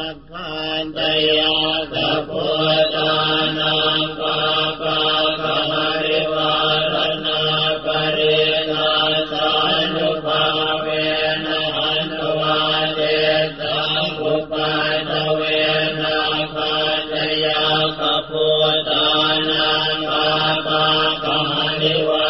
สัพพันตยาสัพพุานังปะปะปะริวารณาปรินาสนุภาเวนะหันตวาเตสัพุปาตเวนะปัญญาสัพพุทานังปะปะปะริวา